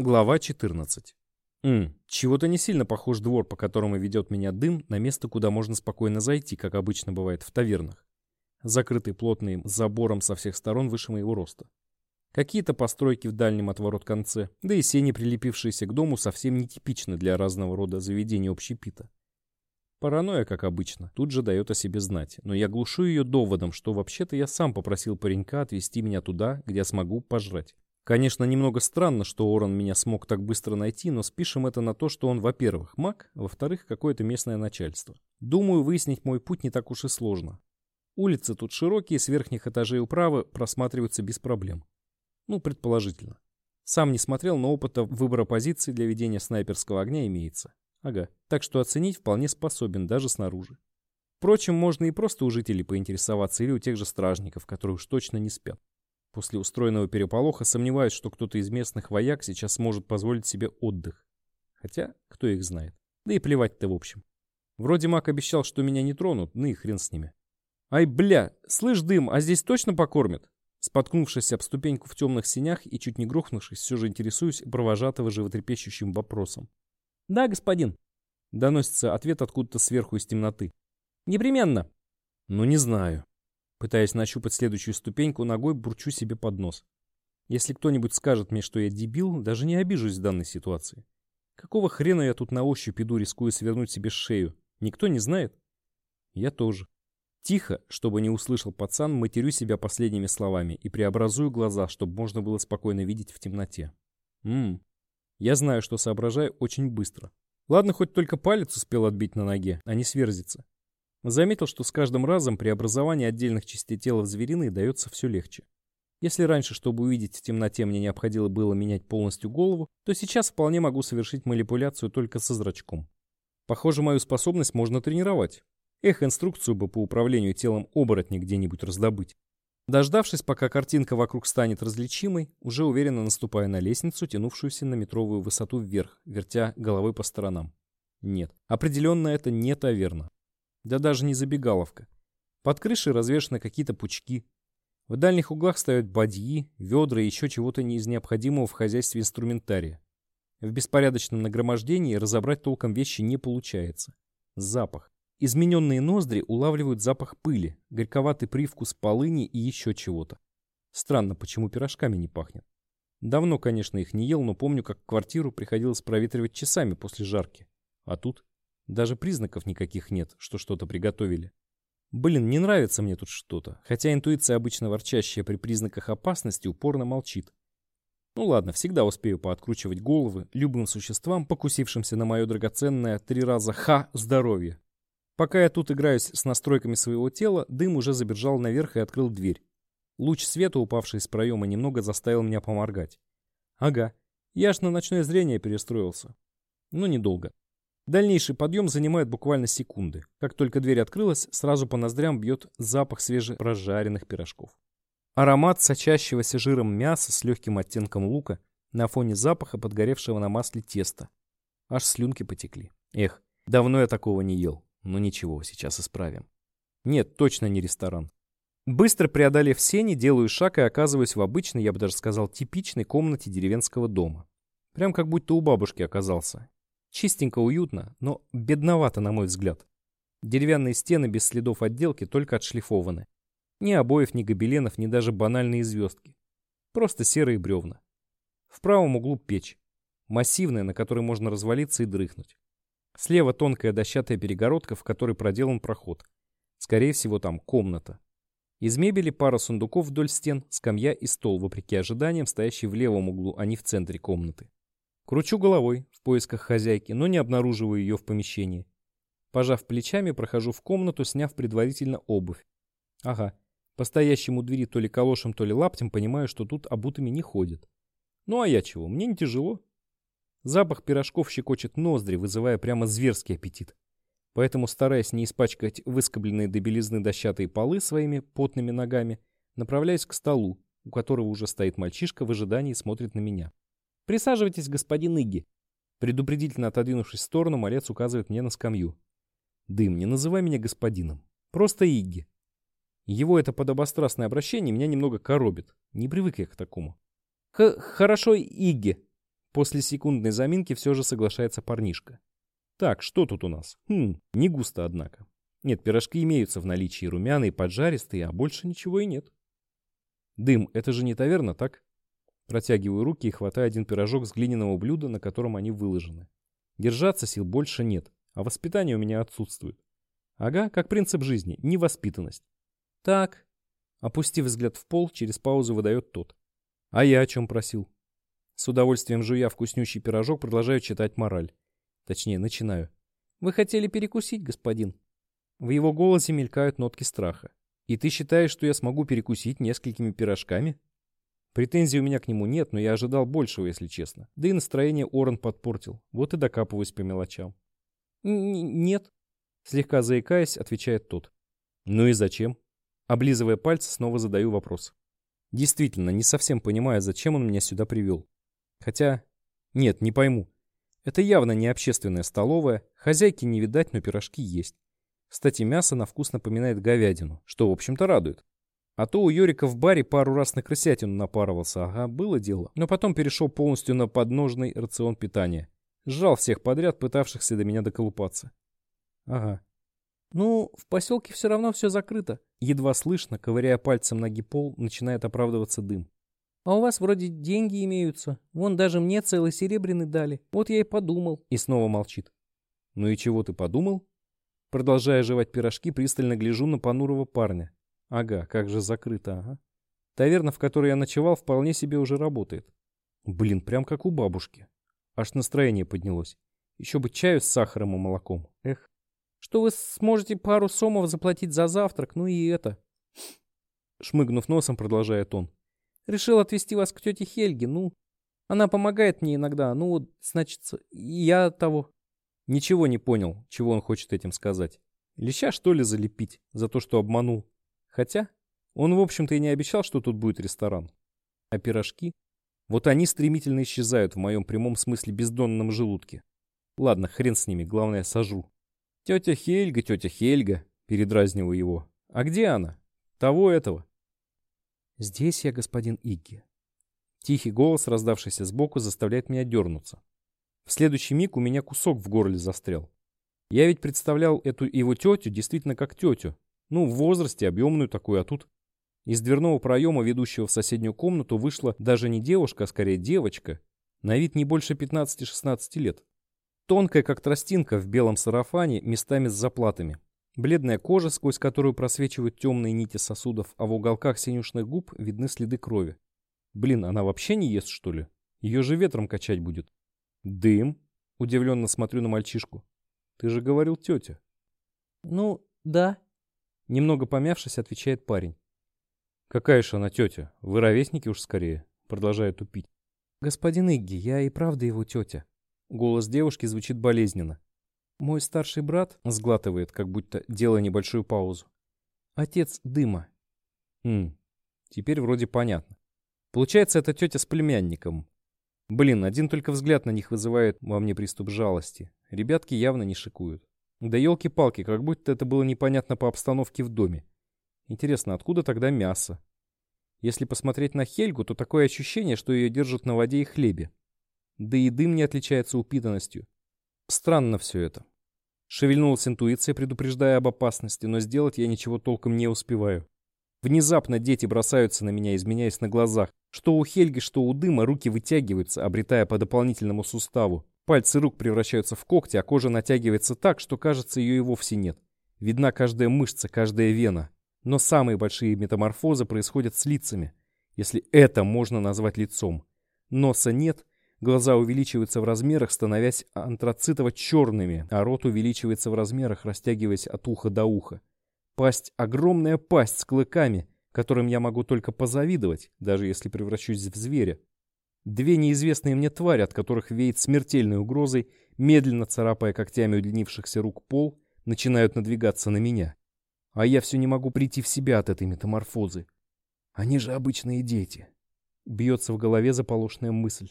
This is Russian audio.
Глава 14. М, чего-то не сильно похож двор, по которому ведет меня дым, на место, куда можно спокойно зайти, как обычно бывает в тавернах. Закрытый плотным забором со всех сторон выше моего роста. Какие-то постройки в дальнем от ворот конце, да и сени, прилепившиеся к дому, совсем нетипичны для разного рода заведений общепита. Паранойя, как обычно, тут же дает о себе знать, но я глушу ее доводом, что вообще-то я сам попросил паренька отвезти меня туда, где смогу пожрать. Конечно, немного странно, что Оран меня смог так быстро найти, но спишем это на то, что он, во-первых, маг, а во-вторых, какое-то местное начальство. Думаю, выяснить мой путь не так уж и сложно. Улицы тут широкие, с верхних этажей управы просматриваются без проблем. Ну, предположительно. Сам не смотрел, но опыта выбора позиции для ведения снайперского огня имеется. Ага, так что оценить вполне способен даже снаружи. Впрочем, можно и просто у жителей поинтересоваться или у тех же стражников, которые уж точно не спят. После устроенного переполоха сомневаюсь, что кто-то из местных вояк сейчас сможет позволить себе отдых. Хотя, кто их знает. Да и плевать-то в общем. Вроде маг обещал, что меня не тронут, ну и хрен с ними. Ай, бля, слышь, дым, а здесь точно покормят? Споткнувшись об ступеньку в темных синях и чуть не грохнувшись, все же интересуюсь провожатого животрепещущим вопросом. «Да, господин», — доносится ответ откуда-то сверху из темноты. «Непременно». «Ну, не знаю». Пытаясь нащупать следующую ступеньку, ногой бурчу себе под нос. Если кто-нибудь скажет мне, что я дебил, даже не обижусь в данной ситуации. Какого хрена я тут на ощупь иду, рискуя свернуть себе шею? Никто не знает? Я тоже. Тихо, чтобы не услышал пацан, матерю себя последними словами и преобразую глаза, чтобы можно было спокойно видеть в темноте. Ммм, я знаю, что соображаю очень быстро. Ладно, хоть только палец успел отбить на ноге, а не сверзиться. Заметил, что с каждым разом преобразование отдельных частей тела в звериные дается все легче. Если раньше, чтобы увидеть в темноте, мне необходимо было менять полностью голову, то сейчас вполне могу совершить манипуляцию только со зрачком. Похоже, мою способность можно тренировать. Эх, инструкцию бы по управлению телом оборотня где-нибудь раздобыть. Дождавшись, пока картинка вокруг станет различимой, уже уверенно наступая на лестницу, тянувшуюся на метровую высоту вверх, вертя головой по сторонам. Нет, определенно это не таверна. Да даже не забегаловка. Под крышей развешаны какие-то пучки. В дальних углах стоят бадьи, ведра и еще чего-то не из необходимого в хозяйстве инструментария. В беспорядочном нагромождении разобрать толком вещи не получается. Запах. Измененные ноздри улавливают запах пыли, горьковатый привкус полыни и еще чего-то. Странно, почему пирожками не пахнет. Давно, конечно, их не ел, но помню, как квартиру приходилось проветривать часами после жарки. А тут даже признаков никаких нет, что что-то приготовили. Блин, не нравится мне тут что-то, хотя интуиция, обычно ворчащая при признаках опасности, упорно молчит. Ну ладно, всегда успею пооткручивать головы любым существам, покусившимся на мое драгоценное три раза ха здоровье. Пока я тут играюсь с настройками своего тела, дым уже забежал наверх и открыл дверь. Луч света, упавший из проема, немного заставил меня поморгать. Ага, я аж на ночное зрение перестроился. Но недолго. Дальнейший подъем занимает буквально секунды. Как только дверь открылась, сразу по ноздрям бьет запах свежепрожаренных пирожков. Аромат сочащегося жиром мяса с легким оттенком лука на фоне запаха подгоревшего на масле теста. Аж слюнки потекли. Эх, давно я такого не ел. Ну ничего, сейчас исправим. Нет, точно не ресторан. Быстро преодолев сени, делаю шаг и оказываюсь в обычной, я бы даже сказал, типичной комнате деревенского дома. Прям как будто у бабушки оказался. Чистенько, уютно, но бедновато, на мой взгляд. Деревянные стены без следов отделки только отшлифованы. Ни обоев, ни гобеленов, ни даже банальные звездки. Просто серые бревна. В правом углу печь. Массивная, на которой можно развалиться и дрыхнуть. Слева тонкая дощатая перегородка, в которой проделан проход. Скорее всего, там комната. Из мебели пара сундуков вдоль стен, скамья и стол, вопреки ожиданиям, стоящий в левом углу, а не в центре комнаты. Кручу головой в поисках хозяйки, но не обнаруживаю ее в помещении. Пожав плечами, прохожу в комнату, сняв предварительно обувь. Ага, по стоящему двери то ли калошем, то ли лаптем понимаю, что тут обутыми не ходят. Ну а я чего, мне не тяжело. Запах пирожков щекочет ноздри, вызывая прямо зверский аппетит. Поэтому, стараясь не испачкать выскобленные до белизны дощатые полы своими потными ногами, направляюсь к столу, у которого уже стоит мальчишка в ожидании и смотрит на меня. «Присаживайтесь, господин Игги!» Предупредительно отодвинувшись в сторону, малец указывает мне на скамью. «Дым, не называй меня господином. Просто Игги». Его это подобострастное обращение меня немного коробит. Не привык я к такому. «Хорошо, Игги», После секундной заминки все же соглашается парнишка. Так, что тут у нас? Хм, не густо, однако. Нет, пирожки имеются в наличии румяные, поджаристые, а больше ничего и нет. Дым, это же не таверна, так? Протягиваю руки и хватаю один пирожок с глиняного блюда, на котором они выложены. Держаться сил больше нет, а воспитание у меня отсутствует. Ага, как принцип жизни, невоспитанность. Так, опустив взгляд в пол, через паузу выдает тот. А я о чем просил? С удовольствием жуя вкуснющий пирожок, продолжаю читать мораль. Точнее, начинаю. Вы хотели перекусить, господин? В его голосе мелькают нотки страха. И ты считаешь, что я смогу перекусить несколькими пирожками? Претензий у меня к нему нет, но я ожидал большего, если честно. Да и настроение Орен подпортил. Вот и докапываюсь по мелочам. «Нет», — слегка заикаясь, отвечает тот. «Ну и зачем?» Облизывая пальцы, снова задаю вопрос. Действительно, не совсем понимаю, зачем он меня сюда привел. Хотя... Нет, не пойму. Это явно не общественная столовая, хозяйки не видать, но пирожки есть. Кстати, мясо на вкус напоминает говядину, что, в общем-то, радует. А то у Йорика в баре пару раз на крысятину напарывался, ага, было дело. Но потом перешел полностью на подножный рацион питания. Сжал всех подряд, пытавшихся до меня доколупаться. Ага. Ну, в поселке все равно все закрыто. Едва слышно, ковыряя пальцем ноги пол, начинает оправдываться дым. А у вас вроде деньги имеются. Вон даже мне целый серебряный дали. Вот я и подумал. И снова молчит. Ну и чего ты подумал? Продолжая жевать пирожки, пристально гляжу на понурого парня. Ага, как же закрыто, ага. Таверна, в которой я ночевал, вполне себе уже работает. Блин, прям как у бабушки. Аж настроение поднялось. Еще бы чаю с сахаром и молоком. Эх. Что вы сможете пару сомов заплатить за завтрак, ну и это. Шмыгнув носом, продолжает он. Решил отвезти вас к тете Хельге, ну. Она помогает мне иногда, ну вот, значит, я того. Ничего не понял, чего он хочет этим сказать. Леща, что ли, залепить за то, что обманул? Хотя, он, в общем-то, и не обещал, что тут будет ресторан. А пирожки? Вот они стремительно исчезают в моем прямом смысле бездонном желудке. Ладно, хрен с ними, главное, сажу. Тетя Хельга, тетя Хельга, передразниваю его. А где она? Того этого. Здесь я, господин Игги. Тихий голос, раздавшийся сбоку, заставляет меня дернуться. В следующий миг у меня кусок в горле застрял. Я ведь представлял эту его тетю действительно как тетю. Ну, в возрасте, объемную такую, а тут... Из дверного проема, ведущего в соседнюю комнату, вышла даже не девушка, а скорее девочка. На вид не больше 15-16 лет. Тонкая, как тростинка, в белом сарафане, местами с заплатами. Бледная кожа, сквозь которую просвечивают темные нити сосудов, а в уголках синюшных губ видны следы крови. Блин, она вообще не ест, что ли? Ее же ветром качать будет. «Дым?» — удивленно смотрю на мальчишку. «Ты же говорил тетя». «Ну, да», — немного помявшись, отвечает парень. «Какая же она тетя? Вы ровесники уж скорее», — продолжает тупить. «Господин Игги, я и правда его тетя». Голос девушки звучит болезненно. «Мой старший брат сглатывает, как будто делая небольшую паузу. Отец Дыма». «Хм, теперь вроде понятно. Получается, это тетя с племянником. Блин, один только взгляд на них вызывает во мне приступ жалости. Ребятки явно не шикуют. Да елки-палки, как будто это было непонятно по обстановке в доме. Интересно, откуда тогда мясо? Если посмотреть на Хельгу, то такое ощущение, что ее держат на воде и хлебе. Да и дым не отличается упитанностью. Странно все это. Шевельнулась интуиция, предупреждая об опасности, но сделать я ничего толком не успеваю. Внезапно дети бросаются на меня, изменяясь на глазах. Что у Хельги, что у дыма руки вытягиваются, обретая по дополнительному суставу. Пальцы рук превращаются в когти, а кожа натягивается так, что кажется ее и вовсе нет. Видна каждая мышца, каждая вена. Но самые большие метаморфозы происходят с лицами, если это можно назвать лицом. Носа нет, глаза увеличиваются в размерах, становясь антрацитово-черными, а рот увеличивается в размерах, растягиваясь от уха до уха. Пасть — огромная пасть с клыками, которым я могу только позавидовать, даже если превращусь в зверя. Две неизвестные мне твари, от которых веет смертельной угрозой, медленно царапая когтями удлинившихся рук пол, начинают надвигаться на меня. А я все не могу прийти в себя от этой метаморфозы. Они же обычные дети. Бьется в голове заполошная мысль.